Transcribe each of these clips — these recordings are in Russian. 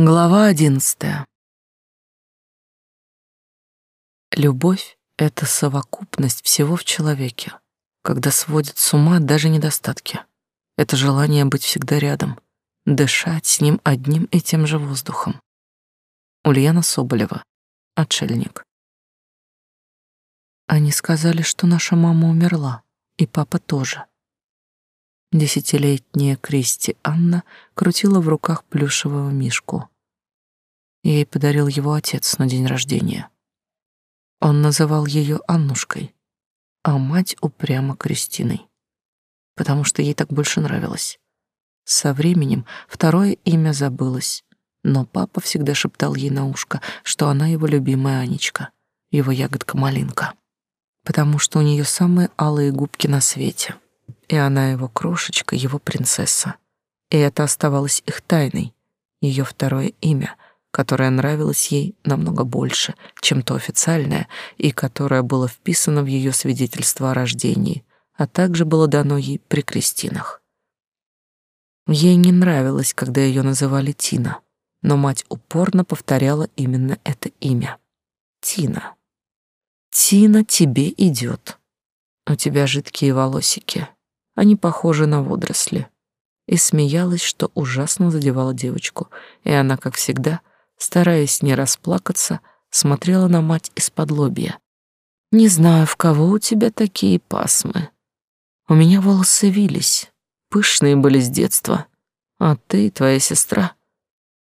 Глава одиннадцатая. Любовь — это совокупность всего в человеке, когда сводит с ума даже недостатки. Это желание быть всегда рядом, дышать с ним одним и тем же воздухом. Ульяна Соболева, отшельник. Они сказали, что наша мама умерла, и папа тоже. Десятилетняя Кристи Анна крутила в руках плюшевого мишку. Ей подарил его отец на день рождения. Он называл ее Аннушкой, а мать упрямо Кристиной, потому что ей так больше нравилось. Со временем второе имя забылось, но папа всегда шептал ей на ушко, что она его любимая Анечка, его ягодка-малинка, потому что у нее самые алые губки на свете — и она его крошечка, его принцесса. И это оставалось их тайной, ее второе имя, которое нравилось ей намного больше, чем то официальное, и которое было вписано в ее свидетельство о рождении, а также было дано ей при крестинах. Ей не нравилось, когда ее называли Тина, но мать упорно повторяла именно это имя. Тина. Тина тебе идет. У тебя жидкие волосики, они похожи на водоросли. И смеялась, что ужасно задевала девочку, и она, как всегда, стараясь не расплакаться, смотрела на мать из-под лобья. «Не знаю, в кого у тебя такие пасмы. У меня волосы вились, пышные были с детства, а ты и твоя сестра.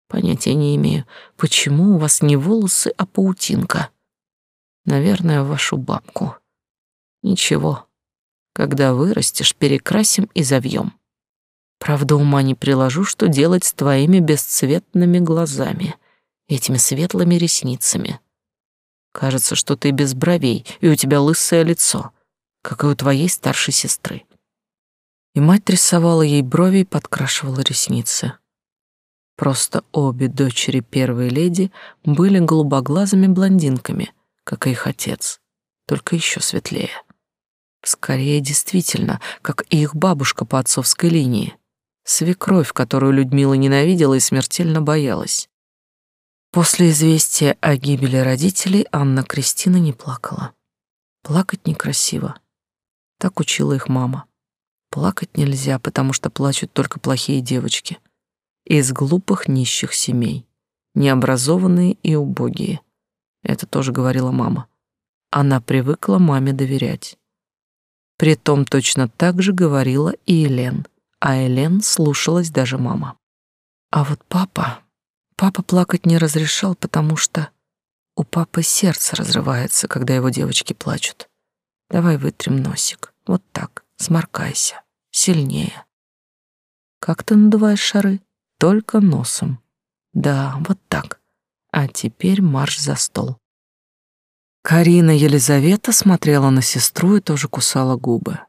Понятия не имею, почему у вас не волосы, а паутинка. Наверное, вашу бабку. Ничего, когда вырастешь, перекрасим и завьем. Правда, ума не приложу, что делать с твоими бесцветными глазами, этими светлыми ресницами. Кажется, что ты без бровей, и у тебя лысое лицо, как и у твоей старшей сестры. И мать рисовала ей брови и подкрашивала ресницы. Просто обе дочери первой леди были голубоглазыми блондинками, как и их отец, только еще светлее. Скорее, действительно, как и их бабушка по отцовской линии. Свекровь, которую Людмила ненавидела и смертельно боялась. После известия о гибели родителей Анна Кристина не плакала. Плакать некрасиво. Так учила их мама. Плакать нельзя, потому что плачут только плохие девочки. Из глупых нищих семей. Необразованные и убогие. Это тоже говорила мама. Она привыкла маме доверять. Притом точно так же говорила и Элен, а Элен слушалась даже мама. А вот папа... Папа плакать не разрешал, потому что у папы сердце разрывается, когда его девочки плачут. Давай вытрем носик. Вот так. Сморкайся. Сильнее. Как ты надуваешь шары? Только носом. Да, вот так. А теперь марш за стол. Карина Елизавета смотрела на сестру и тоже кусала губы.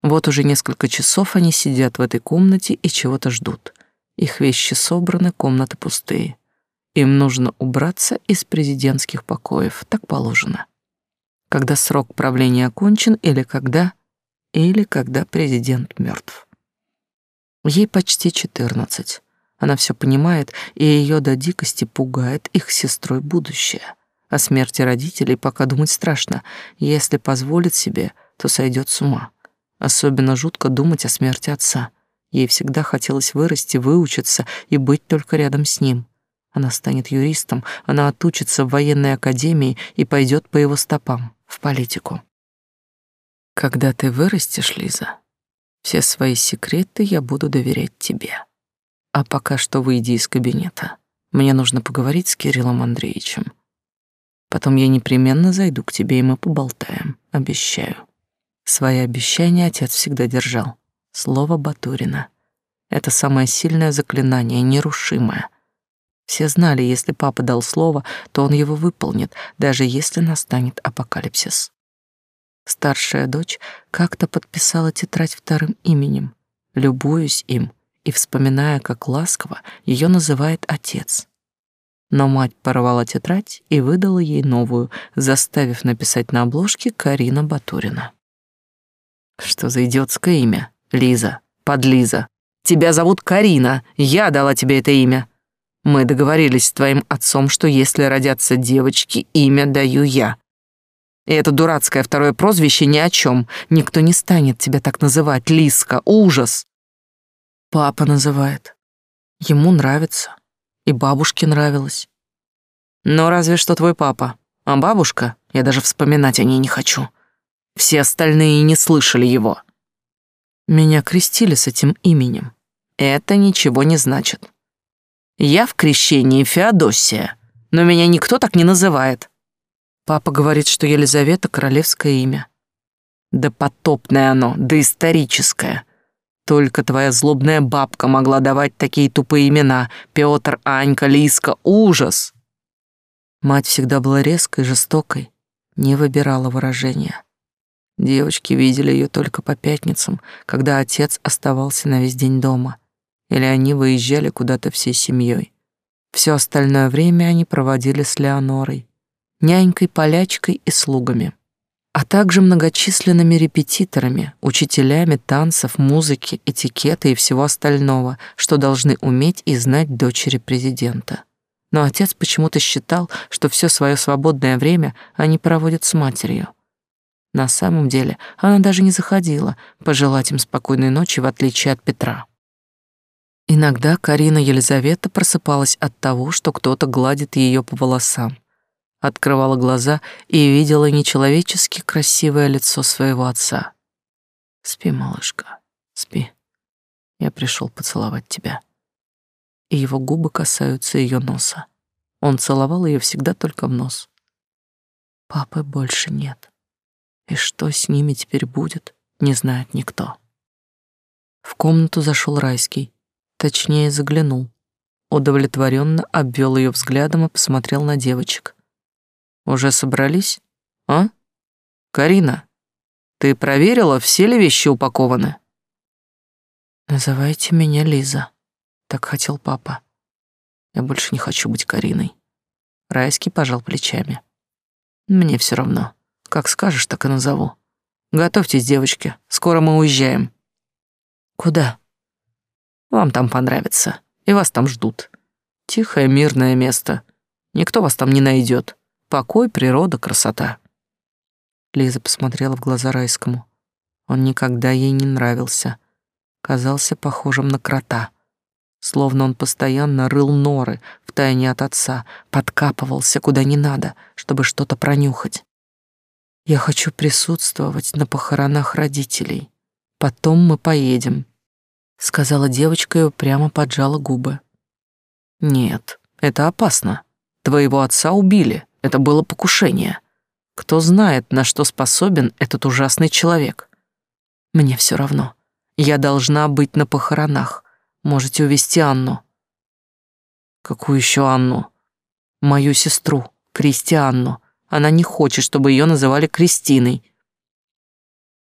Вот уже несколько часов они сидят в этой комнате и чего-то ждут. Их вещи собраны, комнаты пустые. Им нужно убраться из президентских покоев, так положено. Когда срок правления окончен или когда... Или когда президент мертв. Ей почти четырнадцать. Она все понимает, и ее до дикости пугает их сестрой будущее — о смерти родителей пока думать страшно. Если позволит себе, то сойдет с ума. Особенно жутко думать о смерти отца. Ей всегда хотелось вырасти, выучиться и быть только рядом с ним. Она станет юристом, она отучится в военной академии и пойдет по его стопам, в политику. Когда ты вырастешь, Лиза, все свои секреты я буду доверять тебе. А пока что выйди из кабинета. Мне нужно поговорить с Кириллом Андреевичем. Потом я непременно зайду к тебе, и мы поболтаем, обещаю. Свои обещания отец всегда держал. Слово Батурина. Это самое сильное заклинание, нерушимое. Все знали, если папа дал слово, то он его выполнит, даже если настанет апокалипсис. Старшая дочь как-то подписала тетрадь вторым именем, любуюсь им и вспоминая, как ласково ее называет отец но мать порвала тетрадь и выдала ей новую, заставив написать на обложке Карина Батурина. Что за идиотское имя? Лиза, подлиза. Тебя зовут Карина, я дала тебе это имя. Мы договорились с твоим отцом, что если родятся девочки, имя даю я. И это дурацкое второе прозвище ни о чем. Никто не станет тебя так называть, Лиска. Ужас. Папа называет. Ему нравится. И бабушке нравилось. Но разве что твой папа. А бабушка, я даже вспоминать о ней не хочу. Все остальные не слышали его. Меня крестили с этим именем. Это ничего не значит. Я в крещении Феодосия, но меня никто так не называет. Папа говорит, что Елизавета — королевское имя. Да потопное оно, да историческое. Только твоя злобная бабка могла давать такие тупые имена. Пётр, Анька, Лиска. Ужас! Мать всегда была резкой, жестокой, не выбирала выражения. Девочки видели ее только по пятницам, когда отец оставался на весь день дома, или они выезжали куда-то всей семьей. Все остальное время они проводили с Леонорой, нянькой, полячкой и слугами, а также многочисленными репетиторами, учителями танцев, музыки, этикета и всего остального, что должны уметь и знать дочери президента. Но отец почему-то считал, что все свое свободное время они проводят с матерью. На самом деле она даже не заходила пожелать им спокойной ночи, в отличие от Петра. Иногда Карина Елизавета просыпалась от того, что кто-то гладит ее по волосам. Открывала глаза и видела нечеловечески красивое лицо своего отца. «Спи, малышка, спи. Я пришел поцеловать тебя». И его губы касаются ее носа. Он целовал ее всегда только в нос. Папы больше нет. И что с ними теперь будет, не знает никто. В комнату зашел Райский, точнее заглянул. Удовлетворенно обвел ее взглядом и посмотрел на девочек. «Уже собрались? А? Карина, ты проверила, все ли вещи упакованы?» «Называйте меня Лиза», — так хотел папа. «Я больше не хочу быть Кариной». Райский пожал плечами. «Мне все равно». Как скажешь, так и назову. Готовьтесь, девочки, скоро мы уезжаем. Куда? Вам там понравится, и вас там ждут. Тихое, мирное место. Никто вас там не найдет. Покой, природа, красота. Лиза посмотрела в глаза Райскому. Он никогда ей не нравился. Казался похожим на крота. Словно он постоянно рыл норы в тайне от отца, подкапывался куда не надо, чтобы что-то пронюхать. Я хочу присутствовать на похоронах родителей. Потом мы поедем, сказала девочка и прямо поджала губы. Нет, это опасно. Твоего отца убили. Это было покушение. Кто знает, на что способен этот ужасный человек. Мне все равно. Я должна быть на похоронах. Можете увести Анну. Какую еще Анну? Мою сестру, Кристианну. Она не хочет, чтобы ее называли Кристиной.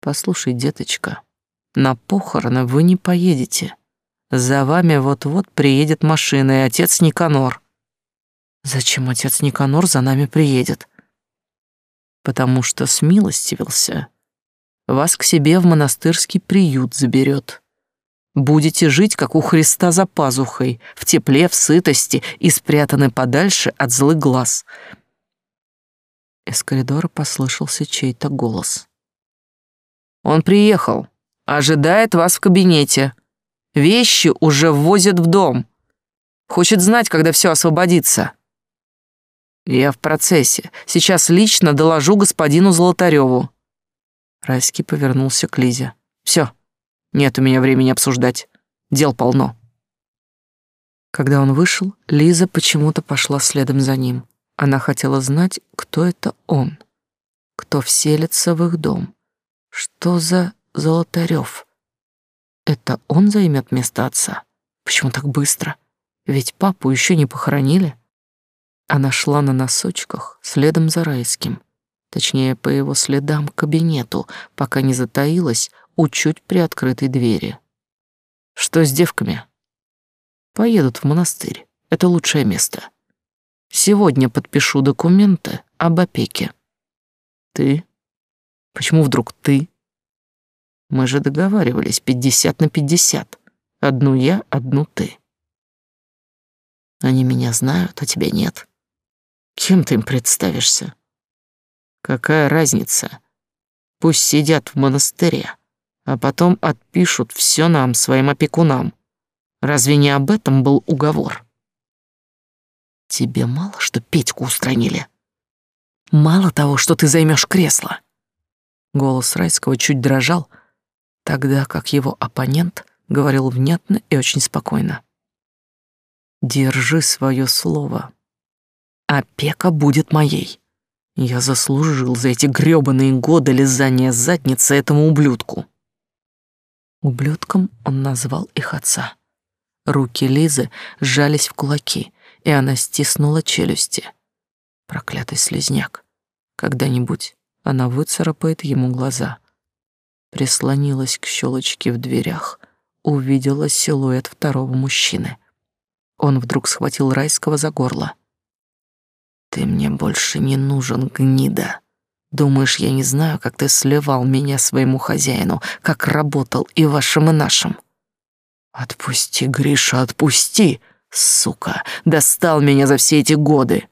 Послушай, деточка, на похороны вы не поедете. За вами вот-вот приедет машина и отец Никанор. Зачем отец Никанор за нами приедет? Потому что смилостивился. Вас к себе в монастырский приют заберет. Будете жить, как у Христа за пазухой, в тепле, в сытости и спрятаны подальше от злых глаз — из коридора послышался чей-то голос. «Он приехал. Ожидает вас в кабинете. Вещи уже ввозят в дом. Хочет знать, когда все освободится». «Я в процессе. Сейчас лично доложу господину Золотареву». Райский повернулся к Лизе. «Все, нет у меня времени обсуждать. Дел полно». Когда он вышел, Лиза почему-то пошла следом за ним. Она хотела знать, кто это он, кто вселится в их дом. Что за Золотарев? Это он займет место отца? Почему так быстро? Ведь папу еще не похоронили. Она шла на носочках следом за Райским, точнее, по его следам к кабинету, пока не затаилась у чуть приоткрытой двери. Что с девками? Поедут в монастырь. Это лучшее место. Сегодня подпишу документы об опеке. Ты? Почему вдруг ты? Мы же договаривались пятьдесят на пятьдесят. Одну я, одну ты. Они меня знают, а тебя нет. Кем ты им представишься? Какая разница? Пусть сидят в монастыре, а потом отпишут все нам, своим опекунам. Разве не об этом был уговор? Тебе мало, что Петьку устранили? Мало того, что ты займешь кресло. Голос Райского чуть дрожал, тогда как его оппонент говорил внятно и очень спокойно. Держи свое слово. Опека будет моей. Я заслужил за эти грёбаные годы лизания задницы этому ублюдку. Ублюдком он назвал их отца. Руки Лизы сжались в кулаки, и она стиснула челюсти. Проклятый слезняк. Когда-нибудь она выцарапает ему глаза. Прислонилась к щелочке в дверях, увидела силуэт второго мужчины. Он вдруг схватил Райского за горло. «Ты мне больше не нужен, гнида. Думаешь, я не знаю, как ты сливал меня своему хозяину, как работал и вашим, и нашим?» «Отпусти, Гриша, отпусти!» Сука, достал меня за все эти годы.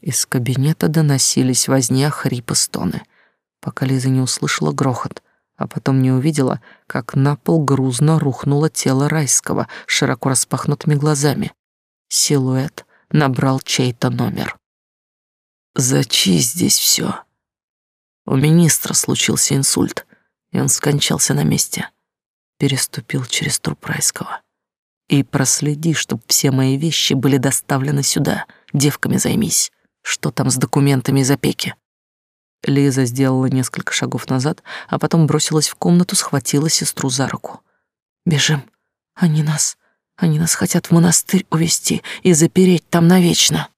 Из кабинета доносились возня, хрипы, стоны, пока Лиза не услышала грохот, а потом не увидела, как на пол грузно рухнуло тело Райского широко распахнутыми глазами. Силуэт набрал чей-то номер. «Зачи здесь все. У министра случился инсульт, и он скончался на месте. Переступил через труп Райского. И проследи, чтобы все мои вещи были доставлены сюда. Девками займись. Что там с документами из опеки?» Лиза сделала несколько шагов назад, а потом бросилась в комнату, схватила сестру за руку. «Бежим. Они нас... Они нас хотят в монастырь увести и запереть там навечно».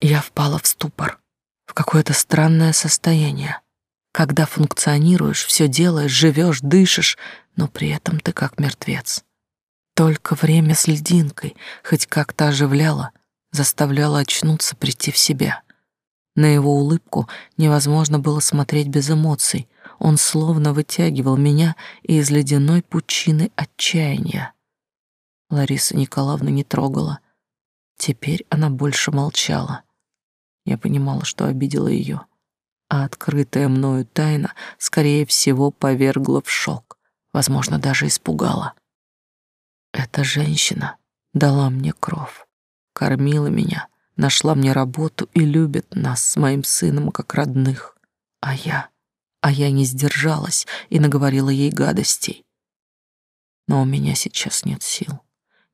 Я впала в ступор, в какое-то странное состояние. Когда функционируешь, все делаешь, живешь, дышишь, но при этом ты как мертвец. Только время с льдинкой хоть как-то оживляло, заставляло очнуться, прийти в себя. На его улыбку невозможно было смотреть без эмоций. Он словно вытягивал меня из ледяной пучины отчаяния. Лариса Николаевна не трогала. Теперь она больше молчала. Я понимала, что обидела ее, а открытая мною тайна, скорее всего, повергла в шок, возможно, даже испугала. Эта женщина дала мне кров, кормила меня, нашла мне работу и любит нас с моим сыном как родных. А я, а я не сдержалась и наговорила ей гадостей. Но у меня сейчас нет сил.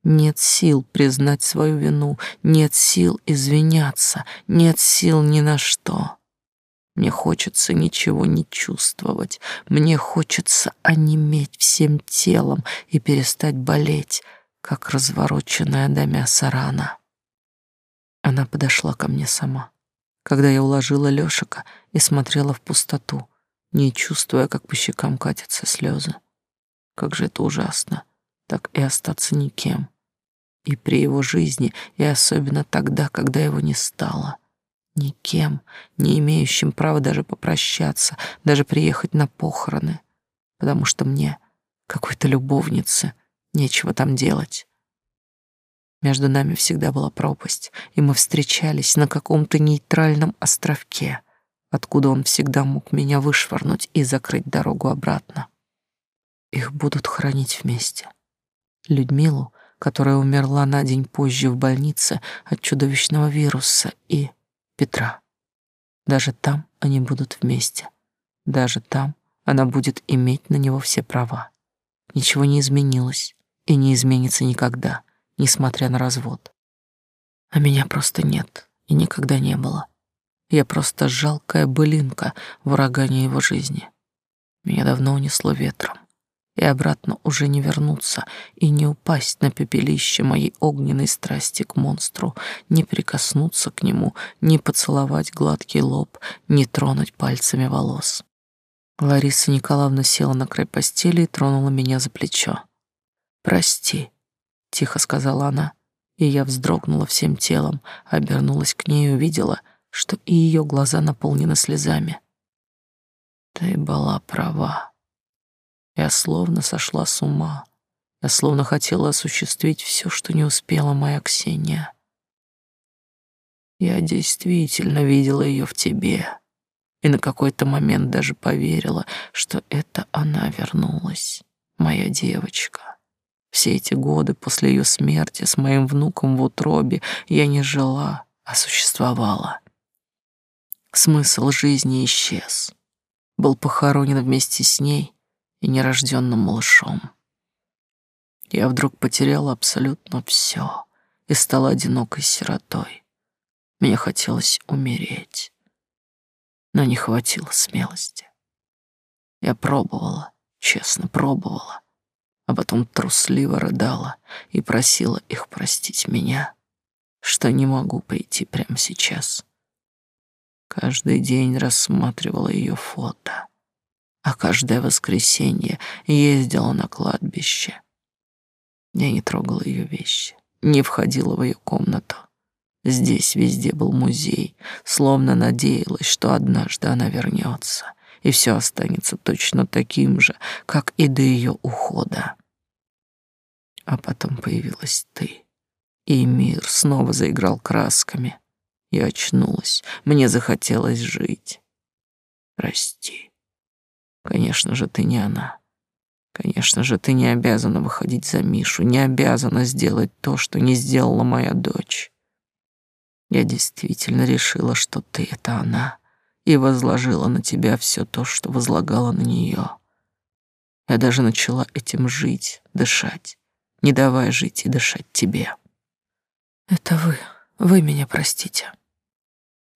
Нет сил признать свою вину, нет сил извиняться, нет сил ни на что. Мне хочется ничего не чувствовать. Мне хочется онеметь всем телом и перестать болеть, как развороченная до мяса рана. Она подошла ко мне сама, когда я уложила Лёшика и смотрела в пустоту, не чувствуя, как по щекам катятся слезы. Как же это ужасно, так и остаться никем. И при его жизни, и особенно тогда, когда его не стало никем, не имеющим права даже попрощаться, даже приехать на похороны, потому что мне, какой-то любовнице, нечего там делать. Между нами всегда была пропасть, и мы встречались на каком-то нейтральном островке, откуда он всегда мог меня вышвырнуть и закрыть дорогу обратно. Их будут хранить вместе. Людмилу, которая умерла на день позже в больнице от чудовищного вируса, и Петра. Даже там они будут вместе. Даже там она будет иметь на него все права. Ничего не изменилось и не изменится никогда, несмотря на развод. А меня просто нет и никогда не было. Я просто жалкая былинка в урагане его жизни. Меня давно унесло ветром и обратно уже не вернуться и не упасть на пепелище моей огненной страсти к монстру, не прикоснуться к нему, не поцеловать гладкий лоб, не тронуть пальцами волос. Лариса Николаевна села на край постели и тронула меня за плечо. «Прости», — тихо сказала она, и я вздрогнула всем телом, обернулась к ней и увидела, что и ее глаза наполнены слезами. «Ты была права», я словно сошла с ума. Я словно хотела осуществить все, что не успела моя Ксения. Я действительно видела ее в тебе, и на какой-то момент даже поверила, что это она вернулась, моя девочка. Все эти годы после ее смерти с моим внуком в утробе я не жила, а существовала. Смысл жизни исчез. Был похоронен вместе с ней и нерожденным малышом. Я вдруг потеряла абсолютно все и стала одинокой сиротой. Мне хотелось умереть, но не хватило смелости. Я пробовала, честно пробовала, а потом трусливо рыдала и просила их простить меня, что не могу прийти прямо сейчас. Каждый день рассматривала ее фото, а каждое воскресенье ездила на кладбище. Я не трогала ее вещи, не входила в ее комнату. Здесь везде был музей, словно надеялась, что однажды она вернется, и все останется точно таким же, как и до ее ухода. А потом появилась ты, и мир снова заиграл красками. Я очнулась, мне захотелось жить. Прости. Конечно же, ты не она. Конечно же, ты не обязана выходить за Мишу, не обязана сделать то, что не сделала моя дочь. Я действительно решила, что ты — это она, и возложила на тебя все то, что возлагала на нее. Я даже начала этим жить, дышать, не давая жить и дышать тебе. Это вы, вы меня простите.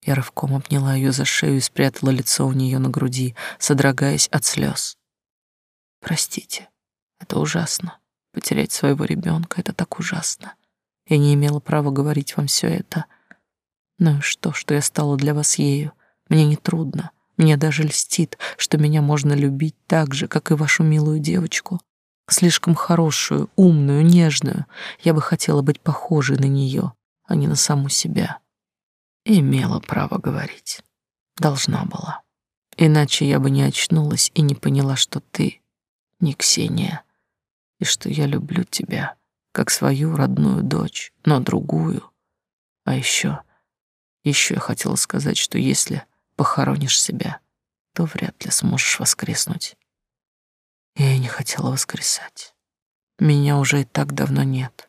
Я рывком обняла ее за шею и спрятала лицо у нее на груди, содрогаясь от слез. Простите, это ужасно. Потерять своего ребенка — это так ужасно. Я не имела права говорить вам все это. Ну и что, что я стала для вас ею? Мне не трудно. Мне даже льстит, что меня можно любить так же, как и вашу милую девочку. Слишком хорошую, умную, нежную. Я бы хотела быть похожей на нее, а не на саму себя. Имела право говорить. Должна была. Иначе я бы не очнулась и не поняла, что ты не Ксения, и что я люблю тебя, как свою родную дочь, но другую. А еще, еще я хотела сказать, что если похоронишь себя, то вряд ли сможешь воскреснуть. Я и не хотела воскресать. Меня уже и так давно нет.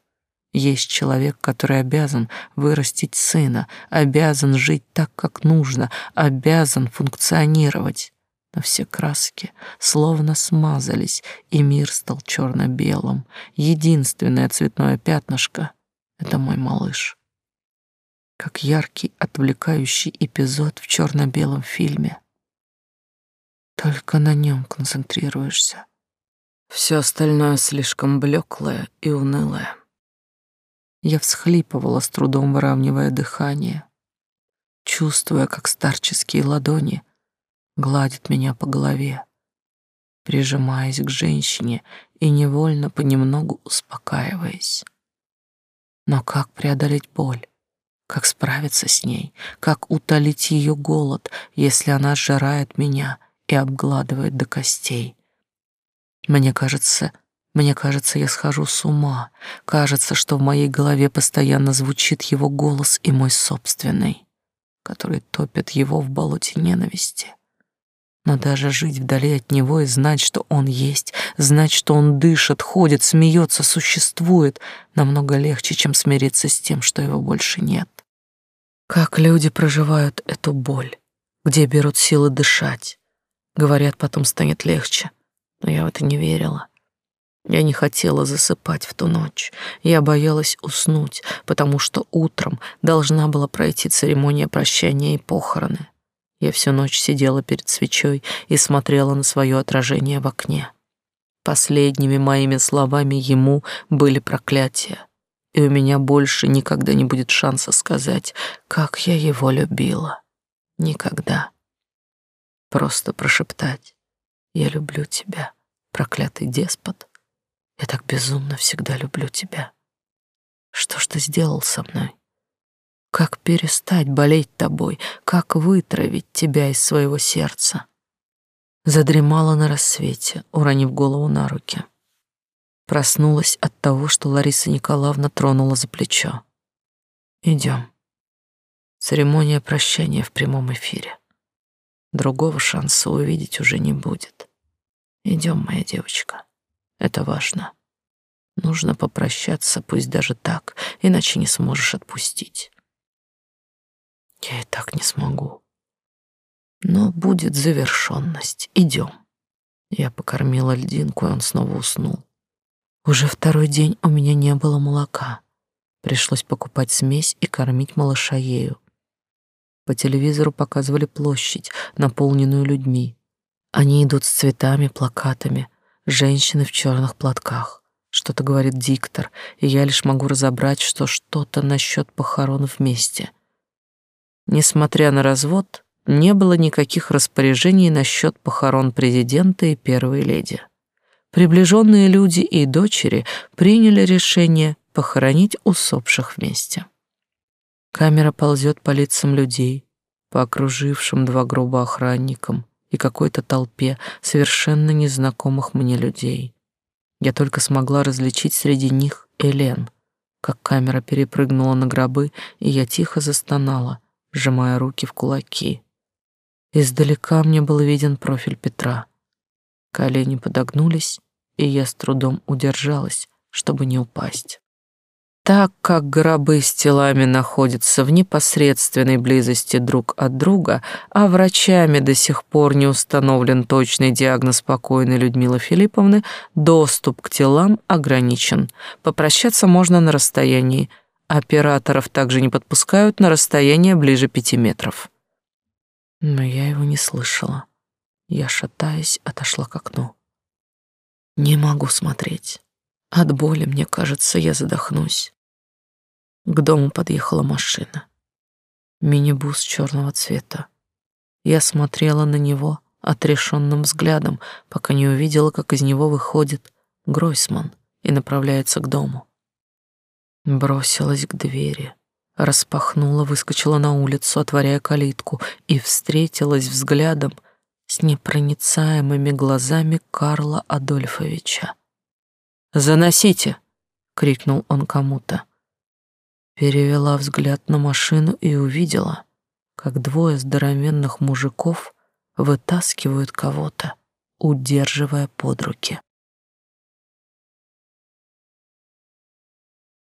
Есть человек, который обязан вырастить сына, обязан жить так, как нужно, обязан функционировать. Но все краски словно смазались, и мир стал черно-белым. Единственное цветное пятнышко — это мой малыш. Как яркий, отвлекающий эпизод в черно-белом фильме. Только на нем концентрируешься. Все остальное слишком блеклое и унылое. Я всхлипывала, с трудом выравнивая дыхание, чувствуя, как старческие ладони гладят меня по голове, прижимаясь к женщине и невольно понемногу успокаиваясь. Но как преодолеть боль? Как справиться с ней? Как утолить ее голод, если она сжирает меня и обгладывает до костей? Мне кажется, мне кажется, я схожу с ума. Кажется, что в моей голове постоянно звучит его голос и мой собственный, который топит его в болоте ненависти. Но даже жить вдали от него и знать, что он есть, знать, что он дышит, ходит, смеется, существует, намного легче, чем смириться с тем, что его больше нет. Как люди проживают эту боль, где берут силы дышать. Говорят, потом станет легче но я в это не верила. Я не хотела засыпать в ту ночь. Я боялась уснуть, потому что утром должна была пройти церемония прощания и похороны. Я всю ночь сидела перед свечой и смотрела на свое отражение в окне. Последними моими словами ему были проклятия, и у меня больше никогда не будет шанса сказать, как я его любила. Никогда. Просто прошептать я люблю тебя, проклятый деспот. Я так безумно всегда люблю тебя. Что ж ты сделал со мной? Как перестать болеть тобой? Как вытравить тебя из своего сердца? Задремала на рассвете, уронив голову на руки. Проснулась от того, что Лариса Николаевна тронула за плечо. Идем. Церемония прощания в прямом эфире. Другого шанса увидеть уже не будет. Идем, моя девочка. Это важно. Нужно попрощаться, пусть даже так, иначе не сможешь отпустить. Я и так не смогу. Но будет завершенность. Идем. Я покормила льдинку, и он снова уснул. Уже второй день у меня не было молока. Пришлось покупать смесь и кормить малыша ею. По телевизору показывали площадь, наполненную людьми. Они идут с цветами, плакатами, женщины в черных платках. Что-то говорит диктор, и я лишь могу разобрать, что что-то насчет похорон вместе. Несмотря на развод, не было никаких распоряжений насчет похорон президента и первой леди. Приближенные люди и дочери приняли решение похоронить усопших вместе. Камера ползет по лицам людей, по окружившим два гроба охранникам и какой-то толпе совершенно незнакомых мне людей. Я только смогла различить среди них Элен, как камера перепрыгнула на гробы, и я тихо застонала, сжимая руки в кулаки. Издалека мне был виден профиль Петра. Колени подогнулись, и я с трудом удержалась, чтобы не упасть. Так как гробы с телами находятся в непосредственной близости друг от друга, а врачами до сих пор не установлен точный диагноз покойной Людмилы Филипповны, доступ к телам ограничен. Попрощаться можно на расстоянии. Операторов также не подпускают на расстояние ближе пяти метров. Но я его не слышала. Я, шатаясь, отошла к окну. Не могу смотреть. От боли, мне кажется, я задохнусь. К дому подъехала машина. Минибус черного цвета. Я смотрела на него отрешенным взглядом, пока не увидела, как из него выходит Гройсман и направляется к дому. Бросилась к двери, распахнула, выскочила на улицу, отворяя калитку, и встретилась взглядом с непроницаемыми глазами Карла Адольфовича. «Заносите!» — крикнул он кому-то. Перевела взгляд на машину и увидела, как двое здоровенных мужиков вытаскивают кого-то, удерживая под руки.